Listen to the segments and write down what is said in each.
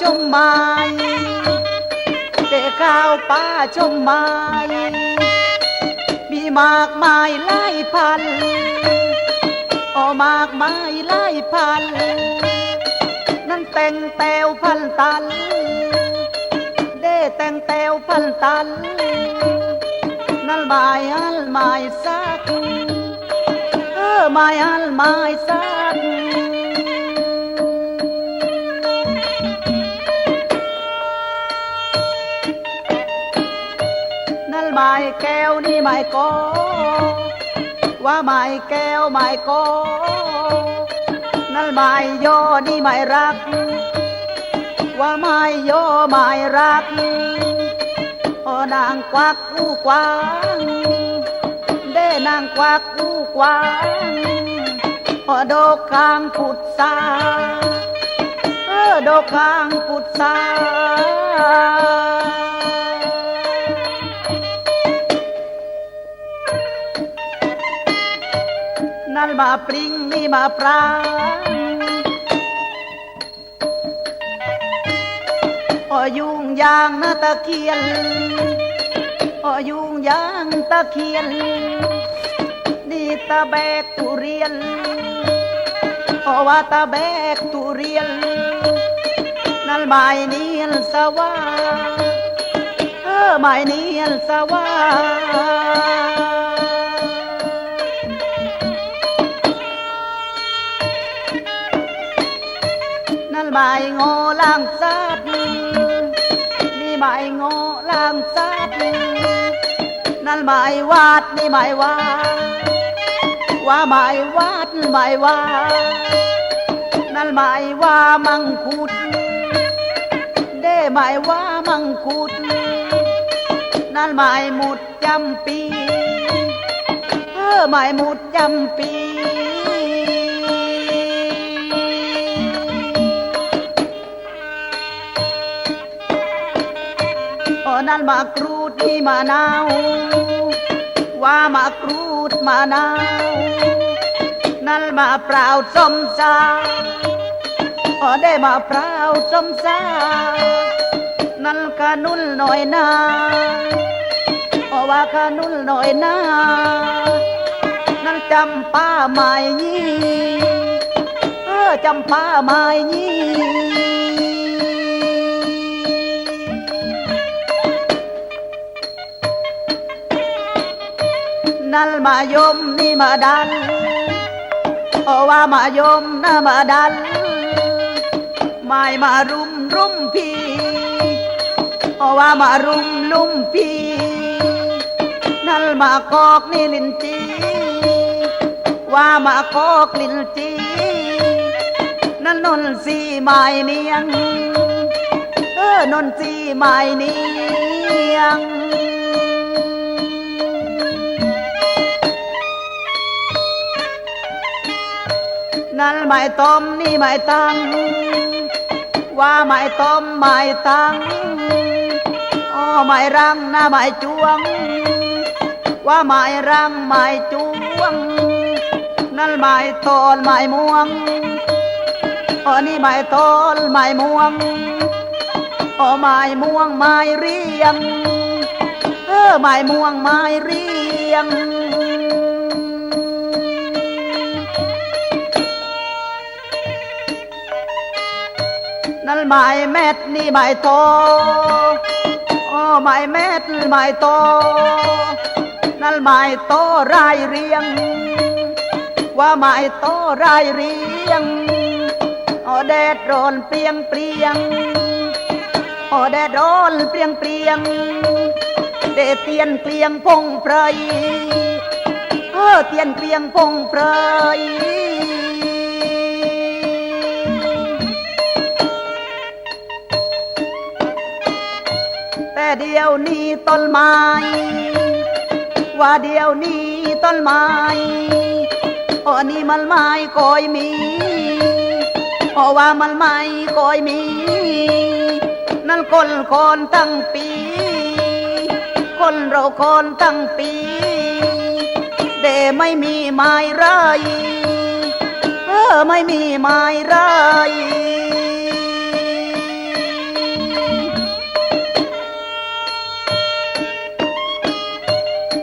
ป่าชมไม้เด็ข้าวป่าชมไม้มีมากมายหลายพันโอ้มากมายหลายพัน นั่นแต่งแตวพันตัน เด้แต่งแตวพันตัน นั่นหมายอันหมายสักเออหมายอันหมายสัก นั่นหมายแก้วนี่หมายโกว่าหมายแก้วหมายโกนั่นหมายโยนี่หมายรัก ว่าหมายโยหมายรักโอ้นางกวักอู้กวางเด้นางกวักอู้กวางโอ้ดอกคางผุดซาเออดอกคางผุดซา นั่นมาปริงนี่มาปรางอยุงยางนะตะเคียนอยุงยางตะเคียน นี่ตะแบกตุเรียนอว่าตะแบกตุเรียน นั่นหมายเนียนสว่า เออหมายเนียนสว่า นั่นหมายโง่ล่างซัดนี่หมายโง่ล่างซัดนั่นหมายวาดนี่หมายวาดว่าหมายวาดหมายว่านั่นหมายว่ามังคุดเด้หมายว่ามังคุดนั่นหมายหมุดจำปีเออหมายหมุดจำปี นั่นมากรูดนี่มะนาวว่ามากรูดมะนาวนั่นมาเปล่าส้มซาโอ้ได้มาเปล่าส้มซานั่นกะนุ่นหน่อยนาโอ้ว่ากะนุ่นหน่อยนานั่นจำป้าไม้ยี่เออจำป้าไม้ยี่ นั่นมายมนี่มาดันโอว่ามายมนะมาดันไม่มารุมรุมพี่โอว่ามารุมลุมพี่นั่นมากอกนี่ลินจีว่ามากอกลินจีนั่นนนสีไม้เนียงเออนนสีไม้เนียง นั่นไม่ต้มนี่ไม่ตังว่าไม่ต้มไม่ตังอ้อไม่รังนะไม่จวง ว่าไม่รังไม่จวง นั่นไม่ตอนไม่ม่วงอ้อนี่ไม่ตอนไม่ม่วงอ้อไม่ม่วงไม่เรียง เออไม่ม่วงไม่เรียง นั่นหมายเม็ดนี่หมายโตโอ้หมายเม็ดหมายโต นั่นหมายโตรายเรียง ว่าหมายโตรายเรียงโอ้แดดร้อนเปรียงเปรียงโอ้แดดร้อนเปรียงเปรียงเดเตียนเกลียงพงไพรเออเตียนเกลียงพงไพรแเดียวนี้ต้นไม้ ว่าเดียวนี้ต้นไม้อ้นี่มันไม้คอยมีโอว่ามันไม้คอยมี นั่นคนคนตั้งปี คนเราคนตั้งปี เดไม่มีไม้ไรเออไม่มีไม้ไร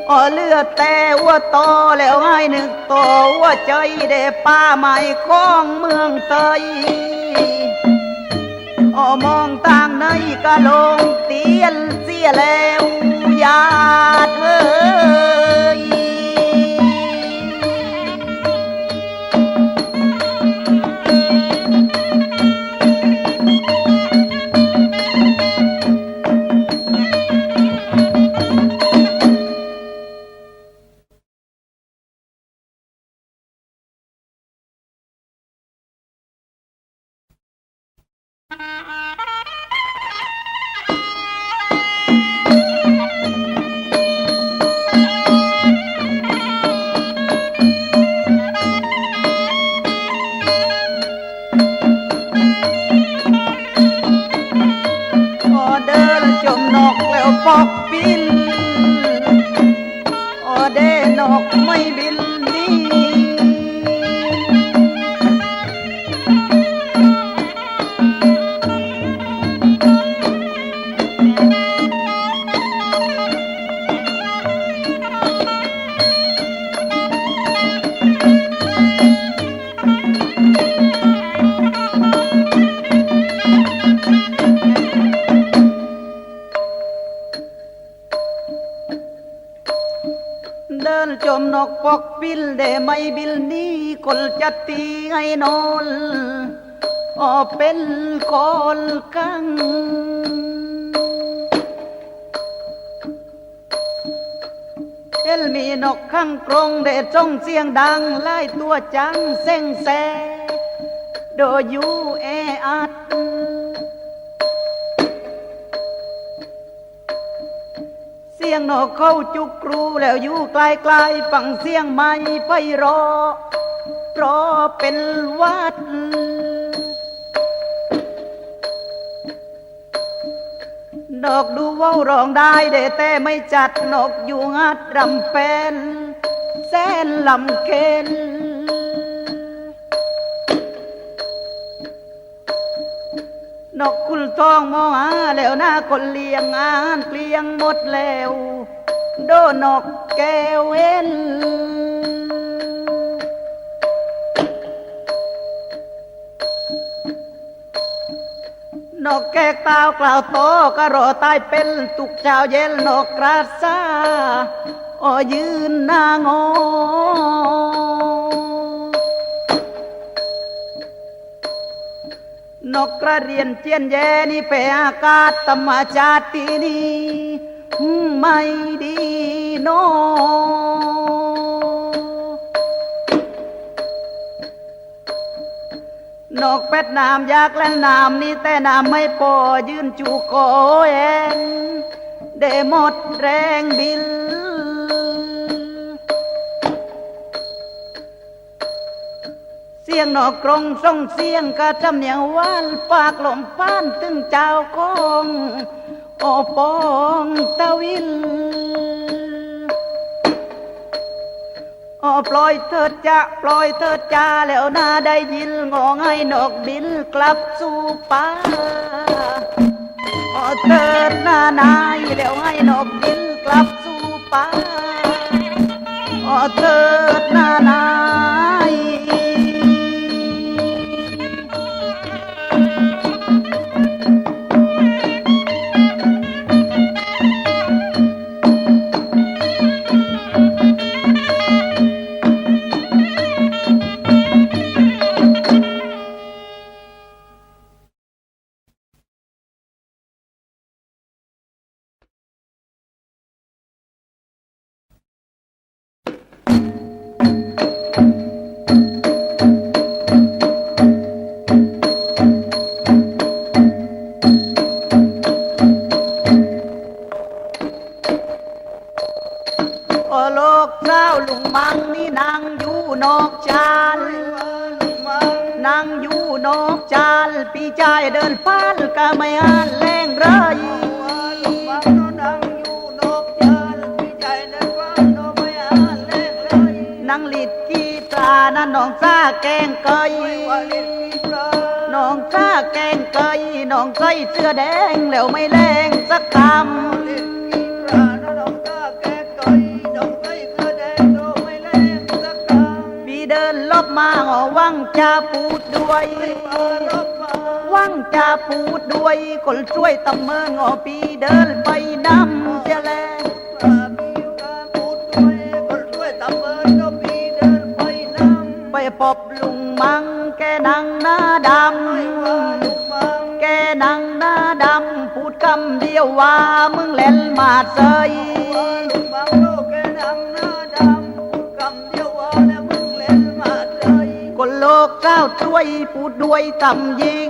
อเลือดแต่ว่าโตแล้วให้นึกโตว่าใจเดป้าใหม่ของเมืองเตยออมองต่างในกะลงเตียนเสียแล้วญาติเอ้ กปกบินเดไม่บินหนี้คนจะตีให้นอนออเป็นคนกังเอลมีนกข้างกรงเดจงเสียงดังไล่ตัวจังเส้งแสโดยอยู่แออัด สียงนกเข้าจุกรูแล้วอยู่ไกลๆฟังเสียงไม่ไปรอ รอเป็นวัดนกดูว่าวร้องได้เดแต่ไม่จัดนกอยู่งัดรำเป็นแสนลำเค็น นกคุลทองมองหาแล้วหน้าคนเลี้ยงอาหารเกลี้ยงหมดแล้ว โดนกแก้วเห็นนกแกกตาวกล่าวโตก็รอตายเป็นตุกเจ้าเย็นนกกราซาโอยืนหน้างอ นกกระเรียนเจียนแยนี่เปอากาศธรรมชาตีนี่ไม่ดีโนนกเป็ดน้ำยากแล่นน้ำนี่แต่น้ำไม่พอยืนจูโกเองได้หมดแรงบิน เสียงนอกกรงส่งเสียงกระจำเนียงวานปากลมป้านตึงเจ้าคงโอปองตะวินโอ้ปล่อยเถิดจะปล่อยเถิดจ้าแล้วนาได้ยินงองให้นกบินกลับสู่ป่าโอ้เถิดนานายแล้วให้นกบินกลับสู่ป่าโอ้เถิด น้องซาแกงไก่น้องซาแกงไก่น้องใส่เสื้อแดงแล้วไม่แรงสักคำปีเดินลบมาหอวังจะพูดด้วยวังจะพูดด้วยคนช่วยตำเมินอปีเดินไปดำเจแลง ปพบลุงมังแกนังหน้าดำแกนังหน้าดำพูดคำเดียวว่ามึงเล่นมาเซยคนโลกเจ้าช่วยพูดด้วยตำยิง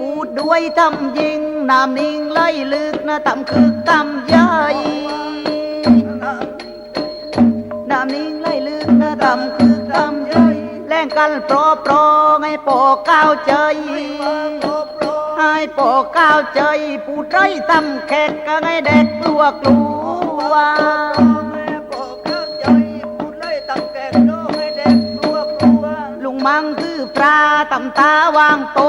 พูดด้วยตำยิงน้ำนิ่งไล่ลึกนะตำคือตำใหญ่น้ำนิ่งไล่ลึกนะตำคือ ตำใหญ่แล่งกันโปรโปรให้โปก้าวใจให้โปก้าวใจพูดไรตำแขกก็ให้เด็กกลัวกลัวลุงมังคือปลาตำตาวางโต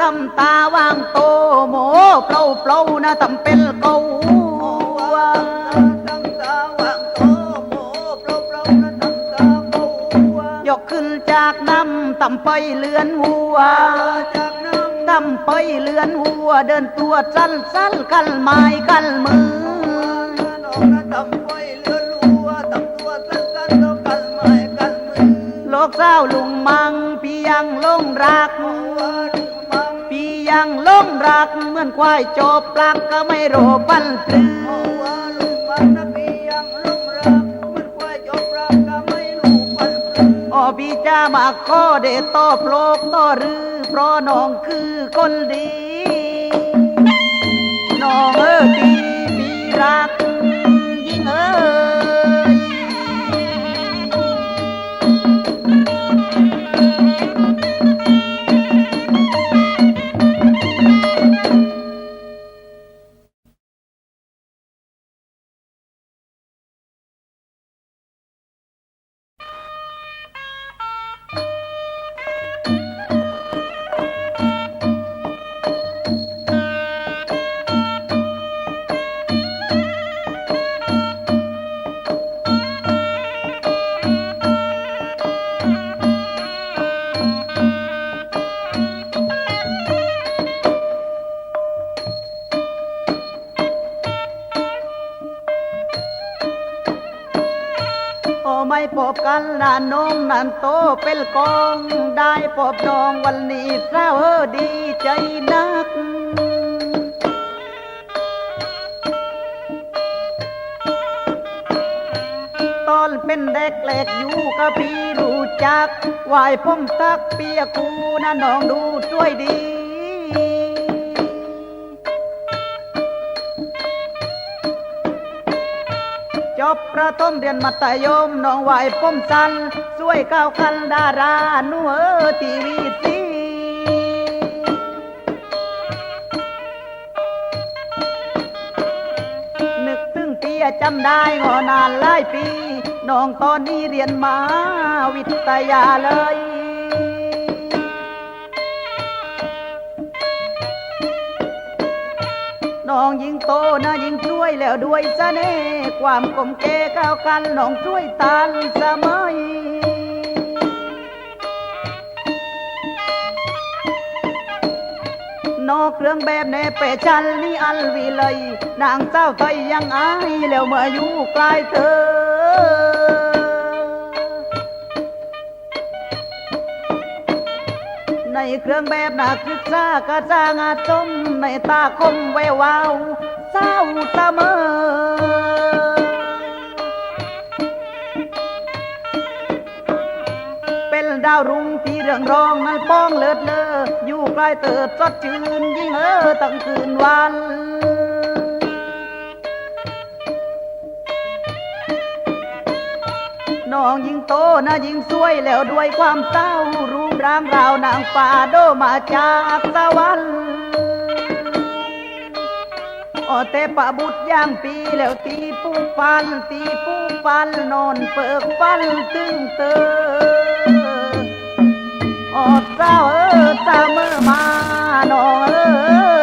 ตำตาวางโตโหมเปล่าเปล่านะตำเป็นำตำไปเลือนหัวตำไปเลือนหัว เดินตัวสั้นสั้นกันไม้กันมือโลกเศร้าลุงมังพี่ยังลงรักพี่ยังลงรัก เหมือนควายจบปลักก็ไม่โรปันปลือ ออพี่จะมาขอเดตตอบโลกต่อรือเพราะน้องคือคนดี น้องเออดีมีรักานนมนานโตเป็นกอง ได้พบน้องวันนี้เศร้าดีใจนักตอนเป็นเด็กเล็กอยู่กับพี่รู้จักวายผมตักเปียกูนะน้องดูช่วยดี ประทมเรียนมัธยมน้องไหวผมสันช่วยก้าวคันดาราหนูเออทีวีซีนึกถึงเปียจำได้งอนานหลายปี น้องตอนนี้เรียนมาวิทยาเลย น้องยิ่งโตนะยิ่งช่วยแล้วด้วยเน่ความกลมเกล้ก้าวกันน้องช่วยตันสมอนอกเครื่องแบบในเปชันนี่อันวิเลย นางเจ้าไทยยังอายแล้วเมื่ออยู่ใกล้เธอในเครื่องแบบนักศึกษากระจางอาจม ในตาคมแวววาวเศร้าเสมอเป็นดาวรุ่งที่เรืองรองนั้นป้องเลิศเลออยู่ใกล้เติดสดชื่นยิ่งเออตั้งคืนวันน้องยิ่งโตนะยิ่งสวยแล้วด้วยความเศร้ารูปร่างราวนางฟ้าโดมาจากสวรรค์ โอเตปะบุตรย่างปีแล้วตีปูฟัน ตีปูฟันนอนเปิกฟันตึงเตอออดเจ้าเออตาเมื่อมาน้องเออ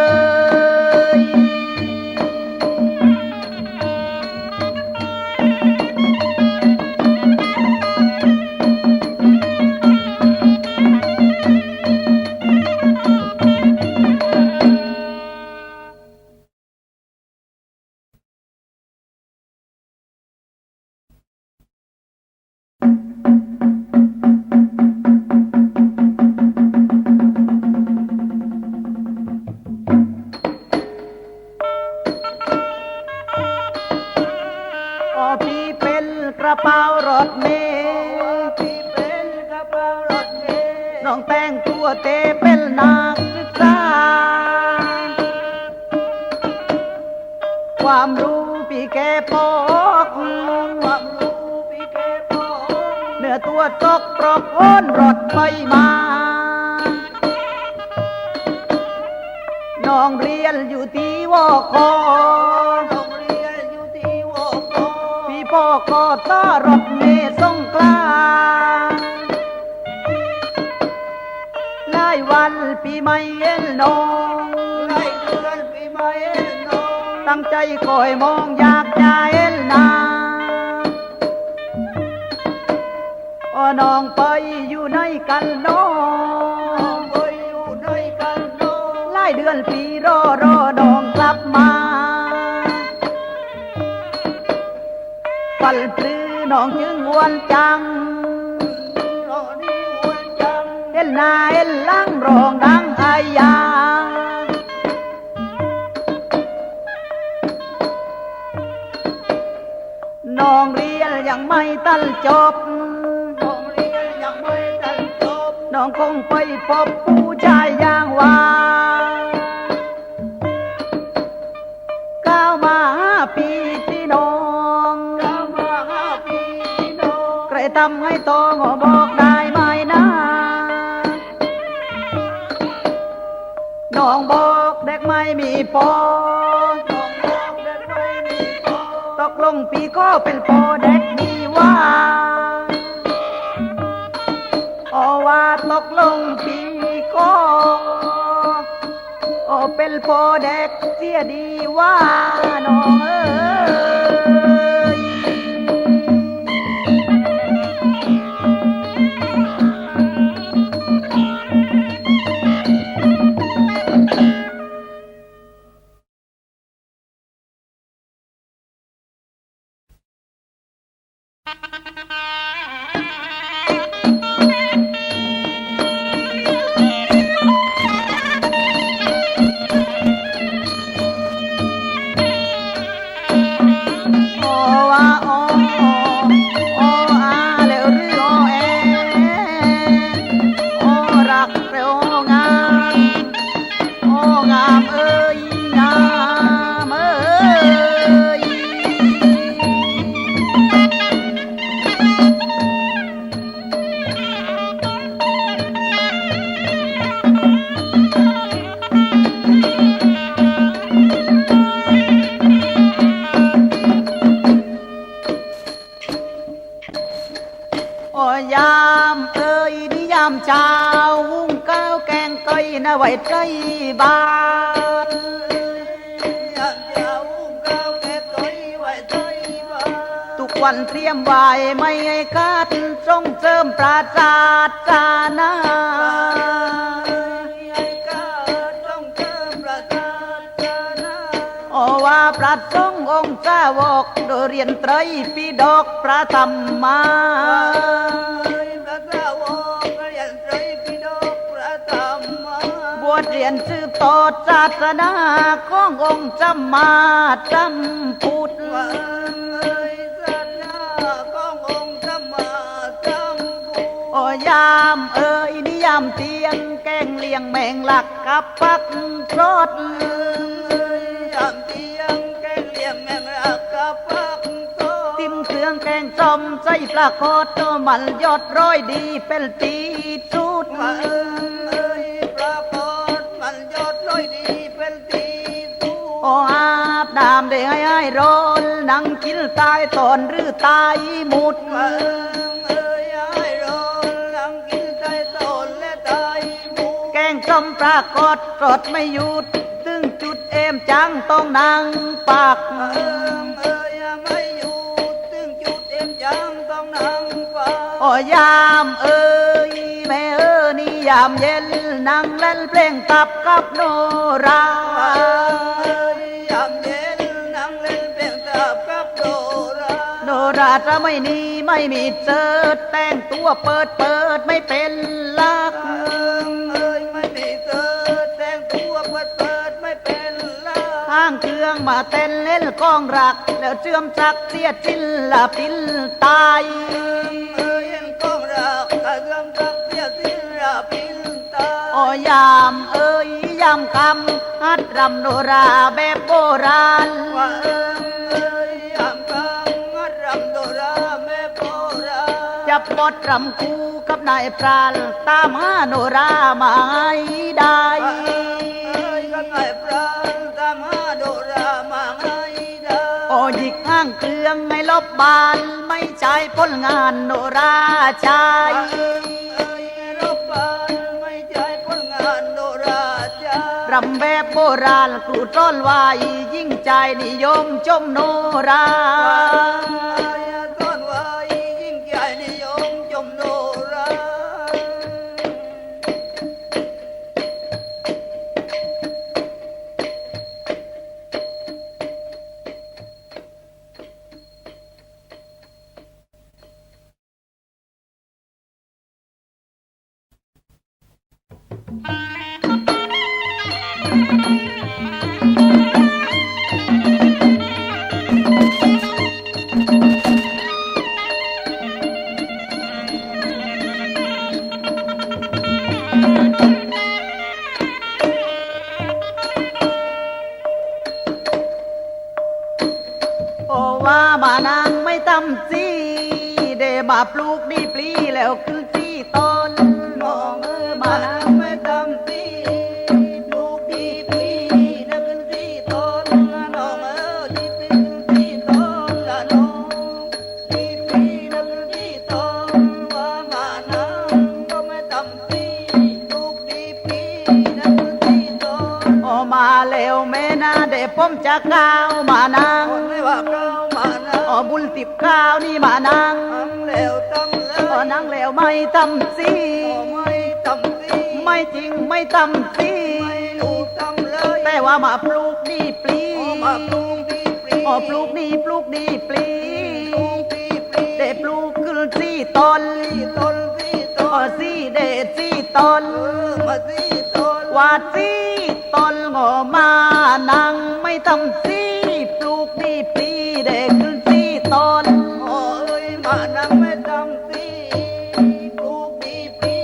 ระเป๋ารถเมล์พี่เป็นกระเป๋ารถเมล์น้องแต่งตัวเตเป็นนักศึกษา ความรู้พี่แกปอกความรู้พี่แกบอกเนื้อตัวตกปรกโอนรถไม่มาน้องเรียนอยู่ที่วอคอ พี่พ่อก็ต้ารถเมล์สงกลาหลายวันพี่ไม่เห็นน้องไล่เดือนพี่ไม่เห็นน้องตั้งใจคอยมองอยากจะเห็นหน้าโอ้น้องไปอยู่ในกันน้อน้องงไปอยู่ในกันน้องหลายเดือนปีรอรอน้องกลับมา ปัลปลือน้องจึงหวนจังรอนี่วันจังเห็นหน้าเห็นหลังรองดังอายาน้องเรียนยังไม่ตันจบโรงเรียนยังไม่ทันจบ น้องคงไปพบผู้ชายอย่างว่าำให้ตองบอกได้ไหมนะน้องบอกเด็กไม่มีพอน้องบอกเด็กไม่มีพอตกลงปีก็เป็นพอเด็กดีว่าโอว่าตกลงปีก็โอเป็นพอเด็กเสียดีว่าน้องเอ้ย อยนะไว้ใจบานอยากจะอุ้มก้าเก็บไว้ใจบ่ตุกันเตรียมไว้ไม่ให้ขาดส่งเสริมปราศาสจานาไอ้ก้าต้องเติมประสาทจานาโอว่าพระสงฆ์องค์สาวกโดยเรียนไตรปิฎกพระธรรมา ต่อศาสนาขององค์สัมมาสัมพุทธว่าเอ้ยสัตนาขององค์สัมมาสัมพุทธโอยามเอ้ยนิยามเตียงแกงเลียงแมงหลักกับปักรดเอ้ยยามเที่ยงแกงเลี้ยงแมงรักกับปักโตติมเครื่องแกงส้มใส่ปลาโคตรมันยอดร้อยดีเป็นตีสุด ออาบน้ำได้ให้ให้ร้อนนั่งกินตายตอนหรือตายหมุดว่าเอ้ยไอ้ร้อนลังกินใจตนและตายหมูแกงส้มปลากดรดไม่หยุดตึงจุดเอมจังต้องนั่งปากว่าเอ้ยไม่อยู่ถึงจุดเอ็มยังต้องนั่งฟ้าโอยามเอ้ยแม่เออนี่ยามเย็นนั่งเล่นเพลงตับกับโนรา โนราถ้าไม่นีไม่มีเจิดแต่งตัวเปิดเปิดไม่เป็นลักเอ้ยไม่มีเธอแต่งตัวเปิดเปิดไม่เป็นล่าห้างเครื่องมาเต้นเล่นกองรัก แล้วเชื่อมจักเสียจินละปินตายเอ้ยกองรักกะเรื่องรักเสียสิ้นราพินตาโอยามเอ้ยยามคำฮัดรำโนราแบบโบราณ ว่าเอ้ย ณจะปดรำคู่กับนายปราลตามหาโนรามาให้ได้ว่าเอิงเอ้ยก็ไงพรานตามหาโดรามาให้ได้โอหยิกห้างเครื่องให้ลบบานไม่ใช่ผลงานโนราชายว่าเอิงเอ้ยรบบานไม่ใช่ผลงานโดราจ้ารำแบบโบราณครูต้อนไว้ยิ่งใจนิยมชมโนรา มาแล้วแม่นาเดผมจะก้าวมานังไม่ว่าเขามานังโอบุญติบข้าวนี่มานังทำแล้วทำเลโอยนังแล้วไม่ตำซีไม่ตำตีไม่จริงไม่ตำซีไม่รู้ทำเลยแต่ว่ามาปลูกนี่ปลีมาปลูกดีปรีโอปลูกนี่ปลูกนี่ปลีเดปลูกขึ้นที่ต้นที่ต้นที่ต้โอนซีเดที่ต้นมาที่ต้นว่าซี งมานังไม่ตำซีปลูกนี่ปีเดขึ้นที่ต้นโอ้ยมานั่งไม่ทำตีปลูกดีปี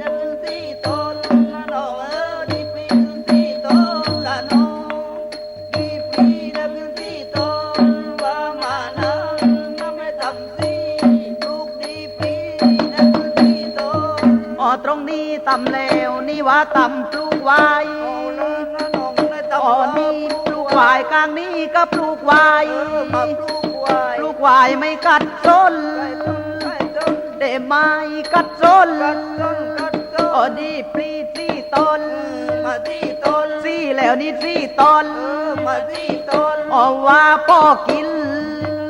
นั่นที่ต้นละน้องเออดีปรีที่ต้นละน้องดีปีนั่นที่ต้นว่ามานั่งไม่ทำตีปลูกดีปีนั่นที่ต้นอ๋อตรงนี้ตำแล้วนี่ว่าตำปลูกไว้โอ้แล้วางนี้ก็ปลูกไว้เออมาปลูกไว้ปลูกไว้ไม่กัดต้นใส่ต้นใส่ต้นเดไม้กัดต้นกัดต้นกัดต้นอ๋อดีปลีที่ต้นมาที่ต้นซีแล้วนี่ที่ต้นเออมาที่ต้นอ๋อว่าพ่อกิน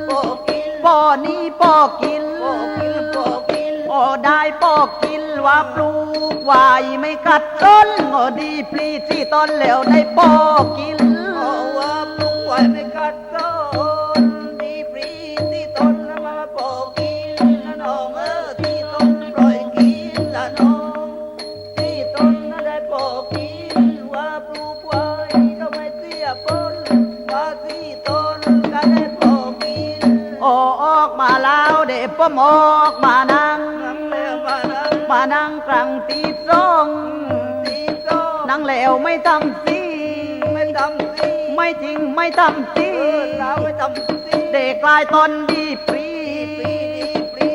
โปกินพ่อนี่พ่อกินโปกินโปกินอ๋อได้พ่อกินว่าปลูกไว้ไม่กัดต้นอ๋อดีปลีที่ต้นแล้วได้พ่อกินโอ้ว่าปลูกไว้ไม่กัดต้นดีปรีที่ต้นมาโปกินละน้องเออที่ต้นปล่อยกินละน้องที่ต้นได้โปกินว่า ปลูกไว้ก็ไม่เสียผลว่าที่ต้นก็ได้โปกินโอ้ออกมาแล้วเด็กพ่อออกมานั่งนั่งแล้วมานั่งมานั่งกลางตีร้องนั่งแล้วไม่ทำซีไม่ทำสิ ไม่จริงไม่ทำซีเออสาวไม่ทำสิเด็กกลายตอนดีปรี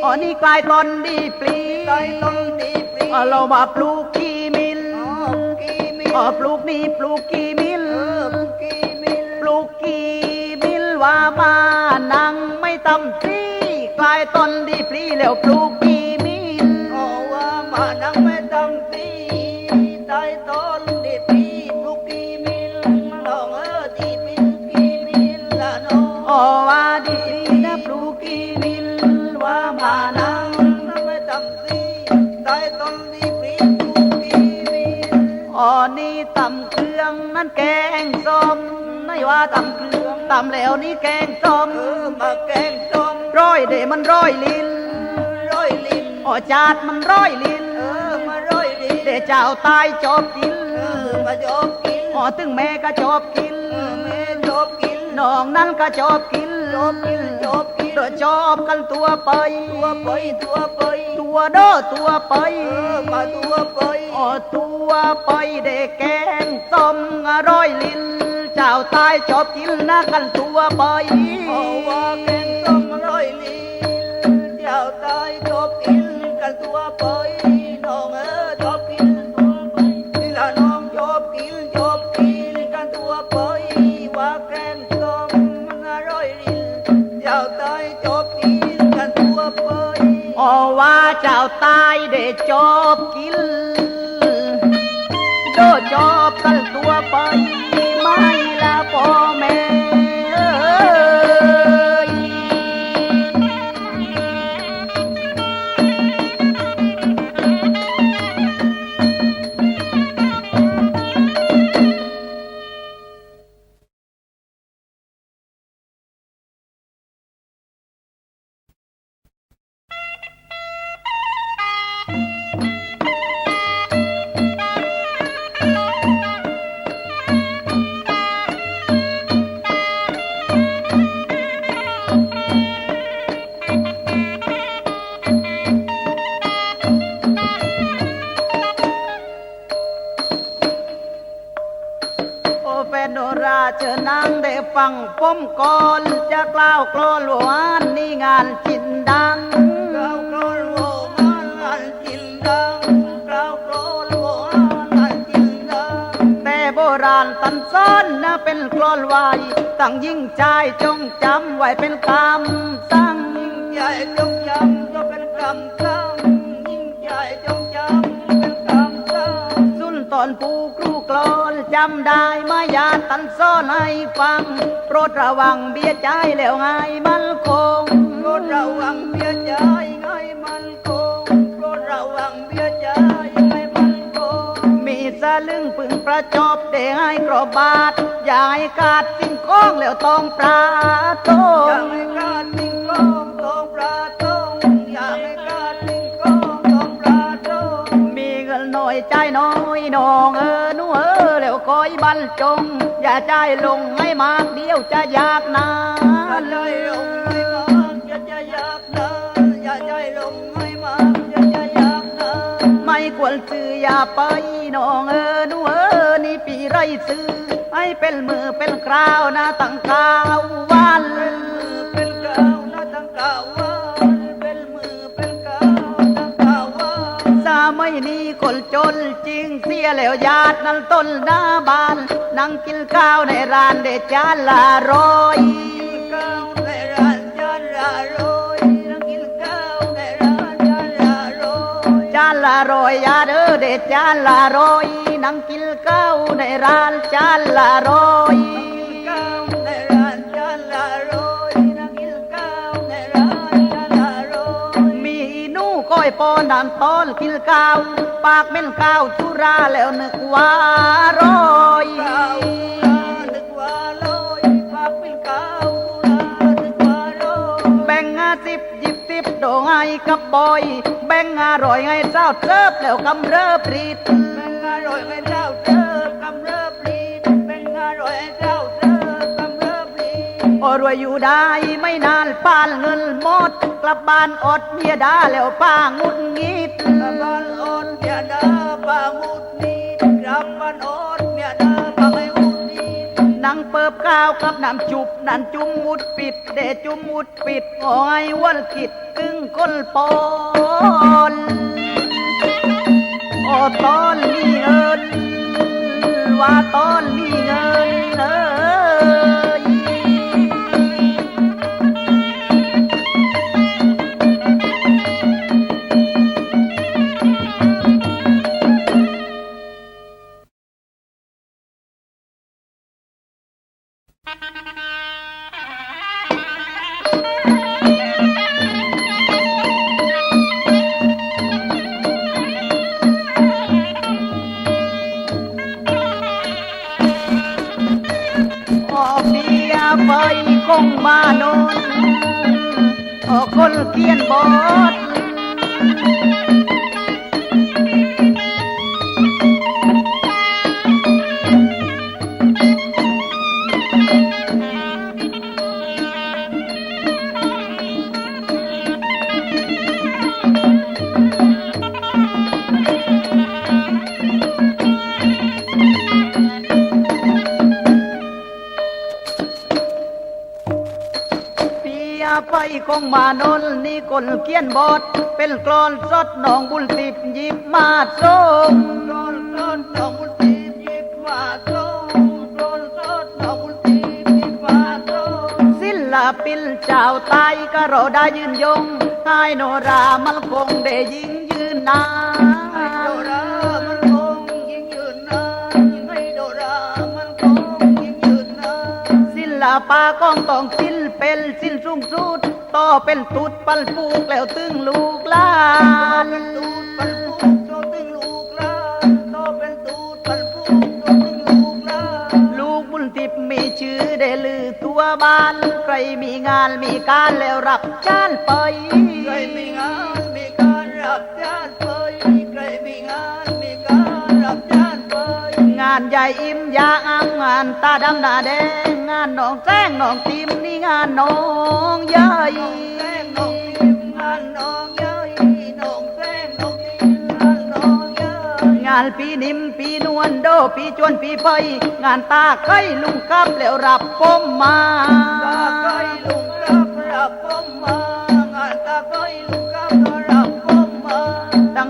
อ๋อนี่กลายตอนดีปรีใจต้องดีปรีอ๋อเรามาปลูกกีมิลอ๋อปลูกนี่ปลูกกีมิลปลูกกีมิลว่ามานั่งไม่ทำซีกลายตอนดีปรีแล้วปลูก ตำเครื่องตำแล้วนี่แกงส้มเออมาแกงส้มร้อยเดมันร้อยลิ้นร้อยลิ้นอ๋อจาดมันร้อยลิ้นเออมาร้อยลิ้นเดเจ้าตายจอบกินเออมาจอบกินอ๋อตึงแม่ก็จอบกินเออแม่จอบกินน้องนั้นก็ชอบกินชอบกินชอบ กินโดยชอบกันตัวไป ตัวไปตัวไป ตัวเด้อตัวไปเออมาตัวไปอ๋อตัวไปเด็กแกงส้มอร่อยลิ้นเจ้าตายชอบกินนะกันตัวไปเพราะว่าแก จอบกินโดจอบกัน อนไว้ตั้งยิ่งใจจงจำไว้เป็นคำสั่งใหญ่จงจำก็เป็นคำสั่งยิ่งใหญ่จงจำเป็นคำสั่งสุนตอนปูครูกลอนจำได้มายาตันซ้อนให้ฟังโปรดระวังเบียใจแล้วไงมันคงโปรดระวังเบียใจให้มัน ประจบได้ให้กรอบาทยาให้ขาดสิ่งของแล้วต้องปลาตอย่างให้กาดทิ้งก้องต้องปลาตองยางให้กาดทิ้งก้องต้องปลาตองมีเงินน่อยใจน้อยน้องเออหนูเออแล้วคอยบรรจง อย่าใจลงให้มากเดียวจะยากนาอย่าใจลงให้มากอย่าใจอยากนานอย่าใจลงให้มากอย่าใจอยากนานไม่ควรซื้อยาไปน้องเออหนูเออ ไรซื้อให้เป็นมือเป็นคราวนะตั้งเก้าวันเป็นมือเป็นกานะตั้งเก้าวว่าเป็นมือเป็นกาวตั้งเก้าวว่าสาไม่นี้คนจนจริงเสียแล้วญาตินั้นต้นหน้าบ้านนั่งกินข้าวในร้านเดจานละร้อยกาวในร้านจานละร้อยนั่งกินข้าวในร้านจานละร้อยจานละร้อยยาเด้อเดจานละร้อย นั่งกินข้าวในร้านจานละร้อยข้าวในร้านจานละร้อยนั่งกินข้าวในร้านจานละร้อยมีหนูก้อยปอนดันตอนกินข้าว ปากเป็นข้าวสุราแล้วนึกว่าร้อยข้าวนึกว่าลอยปากเป็นข้าวนึกว่าลอยแบ่งห้าสิบหยิบ สิบโดงให้กับบอย แบ่งอร่อยให้เจ้าเทิบแล้วกำเริบรีดเป็นอร่อยให้เจ้าเสิร์ฟกำเริบรีดเป็นอร่อยให้เจ้าเสิร์ฟกำเริบรีดโอรวยอยู่ได้ไม่นานปานเงินหมด กลับบ้านอดเมียดาแล้วป้างุดงิดกลับบ้านอ่อนเมียดาปามุด นังเปิบข้าวกับน้ำจุบนั่นจุมมุดปิด เดจุมมุดปิดอ้ยวันกิดกึ่งก้นปอนโอ้ตอนนี้เงิน ว่าตอนนี้เงิน คงมานนนี่คนเขียนบทเป็นกลอนสดหนองบุญติบยิบมาส่งโดนโดนอกบุญตีหยิบมาส่งโดนโดนอกบุญตีหยิบมาส่งศิลปินเจ้าไตก็รอได้ยืนยงให้โนรามันคงได้ยิงยืนนานให้โดรามันคงยิงยืนนานให้โดรามันคงยิงยืนนานศิลปะก้องต้องศิลเป็นศิลสูงสุด ต่อเป็นตุดปันปูกแล้วตึงลูกหลานตูดปันปูโตตึงลูกหลานโตเป็นตูดปันปูโตตึงลูกหลานลูกบุญทิพย์มีชื่อได้ลือตัวบ้าน ใครมีงานมีการแล้วรับจ้านไปใครมีงานานใหญ่อิ่มยาอางงานตาดำหน้าแดงงานน้องแจ้งน้องติมนี่งานน้องใหญ่งน้องทิมงานน้องเย้ยน้องแป้งน้องทิมงานน้องเย้ยงานปีนิมปีนวลโดปีจวนปีไฟงานตาไข่ลุงกับแล้วรับปมมา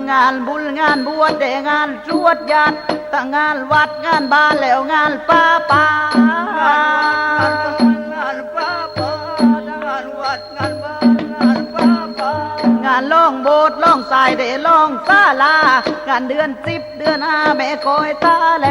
งงานบุญงานบวชแต่งานสวดยัดตั้งงานวัดงานบ้านแล้วงานป้าป่างานวัดงานป้าป้างานวัดงานบ้านงานป้าป้างานล่องโบสถ์ล่องสายเดล่องศาลางานเดือนสิบเดือนห้าแม่คอยตาแล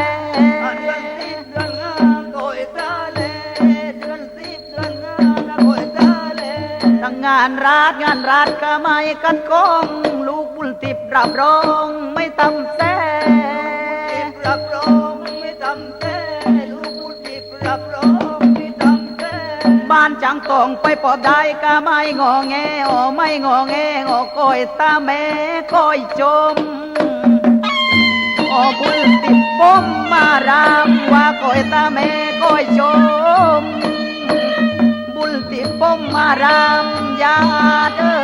งานรัฐงานรัฐก็ไม่กันกองลูกบุญติบรับรองไม่ตำแซ่ติบรับรองไม่ทำแท้ลูกผู้ติบรับรองไม่ทำแท้บ้านจังตองไปปอบได้ก็ไม่งอแงอ๋อไม่งอแงงอคอยตาแม่คอยชมอ๋อบุญติบปมมารามว่าคอยตาแม่คอยชมบุญติบปมมาราม ญาติเอ้ย